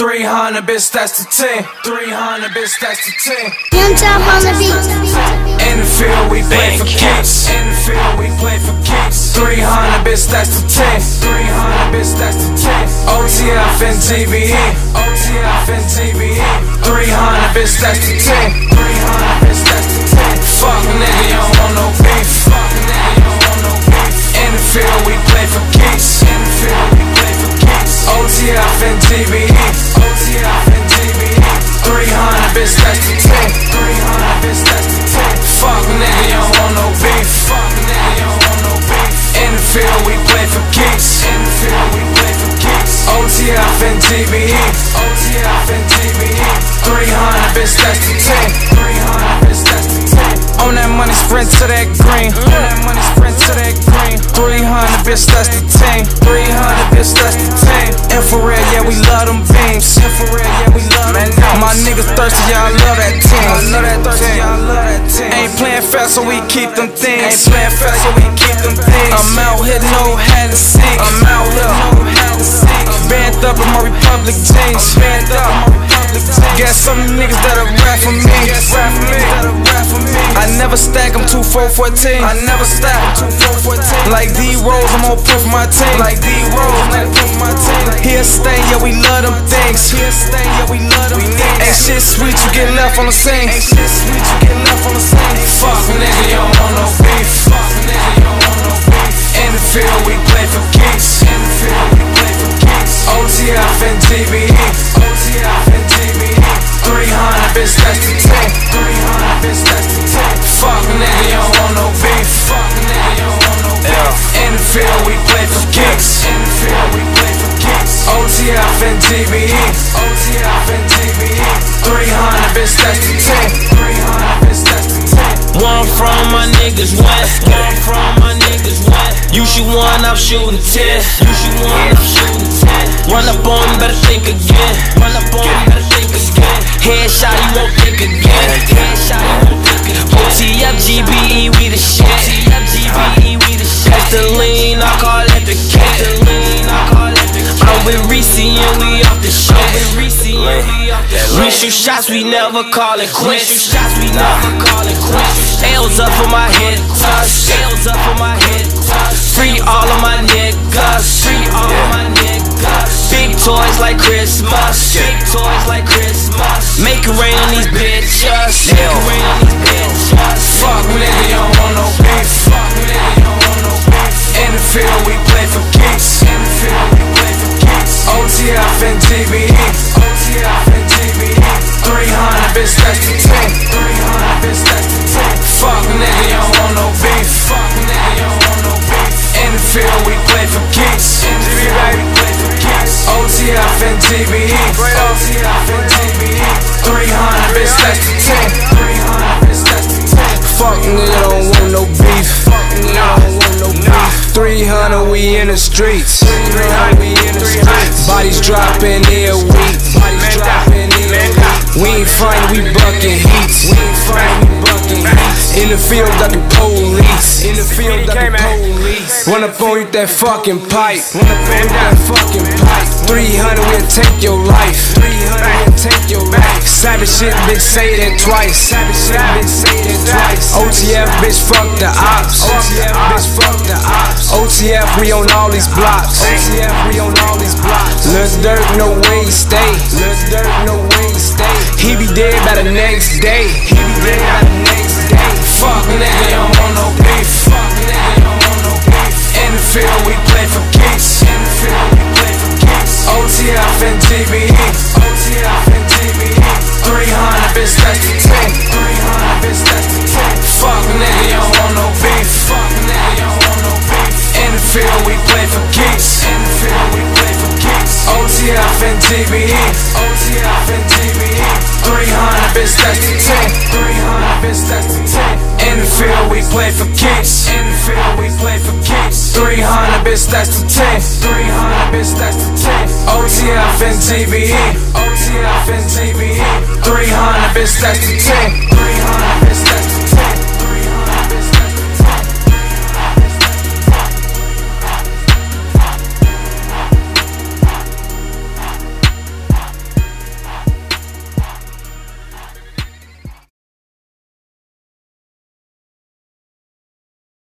300, bitch, that's the 10. 300, bitch, that's the 10. Young Chop on the beat. In the field, we play for kicks. In the field, we play for kicks. 300, bitch, that's the 10. 300, bitch, that's the 10. OTF and GBE. OTF and GBE. 300, bitch, that's the 10. 300, bitch, that's the 10. Fuck nigga, you don't want no beef. Fuck nigga, you don't want no beef. In the field, we play for kicks. In the field, we play for kicks. OTF and GBE. OTF 300, bitch, that's the 10. 300, bitch, that's the 10. Fuck nigga, you don't want no beef. Fuck nigga, you don't want no beef. In the field, we play for kicks. In the field, we play for kicks. OTF and GBE. OTF and GBE. 300, bitch, that's the 10. 300, bitch, that's the 10. On that money, sprint to that green. On that money, sprint to that green. 300, bitch, that's the 10. 300, bitch, that's the 10. Thirsty, I love that 10. I love that thirsty, I love that 10. Ain't playing fast, so we keep them things. Ain't playing fast, so we keep them things. I'm out here, no hat and seek. I'm out here, no hat and seek. Band up in my Republic jeans. Band up in my Republic jeans. Got some niggas that'll rap for me. Rap for me. I never stack them 2 4 14. I never stack them 2 4 14. Like D Rose, I'm on proof for my team. Like D Rose, I'm on proof for my team. Here stay, yeah, we love them things. Here stay, yeah, we love them things. Shit sweet, you get left on the scene. Ain't shit sweet, you get left on the scene. Fuck nigga, you don't want no beef. Fuck nigga, you don't want no beef. In the field, we play for kicks. In the field, we play for kicks. OTF and GBE. OTF and GBE. 300, bitch, that's the 10. 300, bitch, that's the 10. Fuck nigga, you don't want no beef. Fuck nigga, you don't want no beef. In the field, we play for kicks. In the field, we play for kicks. OTF and GBE. 300, bitch, that's the 10. 300, bitch, that's the 10. One from my niggas west. One from my niggas west. You shoot one, I'm shooting ten. You shoot one, I'm shooting ten. Run up on better think again. Run up on better think again. Headshot, you won't think again. Headshot, you won't think again. OTF, GBE, we the shit. OTF, GBE, we the shit. That's the lean, I call it the kid. With Reese and we off the shit. We off the. We shoot shots, we never call it quits. We shoot shots, we never call it quits. L's up for my head, touch. L's up for my head, touch. Free all of my niggas. Free all of my niggas. Big toys like Christmas. Big toys like Christmas. Make it rain on these bitches. Make it rain on these bitches. Fuck nigga, you don't want no beef. Fuck nigga, 300, bitch, that's the 10. 300, bitch, that's the 10. Fuck nigga, you don't want no beef. Fuck nigga, you don't want no beef. In the field, we play for kicks. In the field, play for. OTF and GBE. OTF and GBE. 300, bitch, that's the 10. 300, bitch, that's the 10. Fuck nigga don't want no beef. Fuck nigga don't want no beef. 300 we in the streets. We ain't fighting, we bucking heats. We ain't fighting, we bucking heats. In the field ducking police. In the field ducking police. Run up on you that fucking pipe. Run up on you that fucking pipe. 300 we'll take your life. 300 we'll take your life. Savage shit, bitch, say that twice. Savage shit, bitch, say that twice. OTF, bitch, fuck the ops. OTF, bitch, fuck the ops. OTF, we on all these blocks. OTF, we on all these blocks. Lil Durk, no way he stay. Lil Durk, the next day. He be dead by the next day. Fuck nigga, you don't want no beef. Fuck nigga, you don't want no beef. In the field, we play for kicks. In the field, we play for kicks. OTF and GBE. OTF and GBE. 300, bitch, that's the 10. 300, bitch, that's the 10. Fuck nigga, you don't want no beef. Fuck nigga, you don't want no beef. In the field, we play for kicks. In the field, we play for kicks. OTF and GBE. OTF 300, bitch, that's the 10. 300, bitch, that's the 10. In the field, we play for kicks. In the field, we play for kicks. 300, bitch, that's the 10. 300, bitch, that's the 10. OTF and GBE. OTF and GBE. 300, bitch, that's the 10. 300,